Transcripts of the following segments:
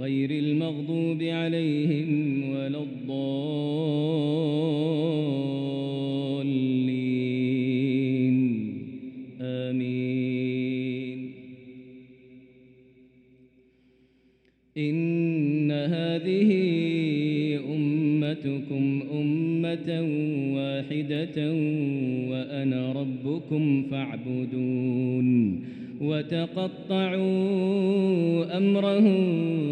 غير المغضوب عليهم ولا الضالين. آمين. إن هذه أمتكم أمة واحدة وأنا ربكم فاعبدون وتقطعوا أمرهم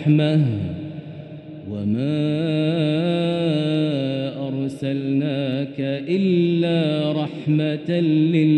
إلا رحمة وما أرسلناك إلا رحمة للعالمين.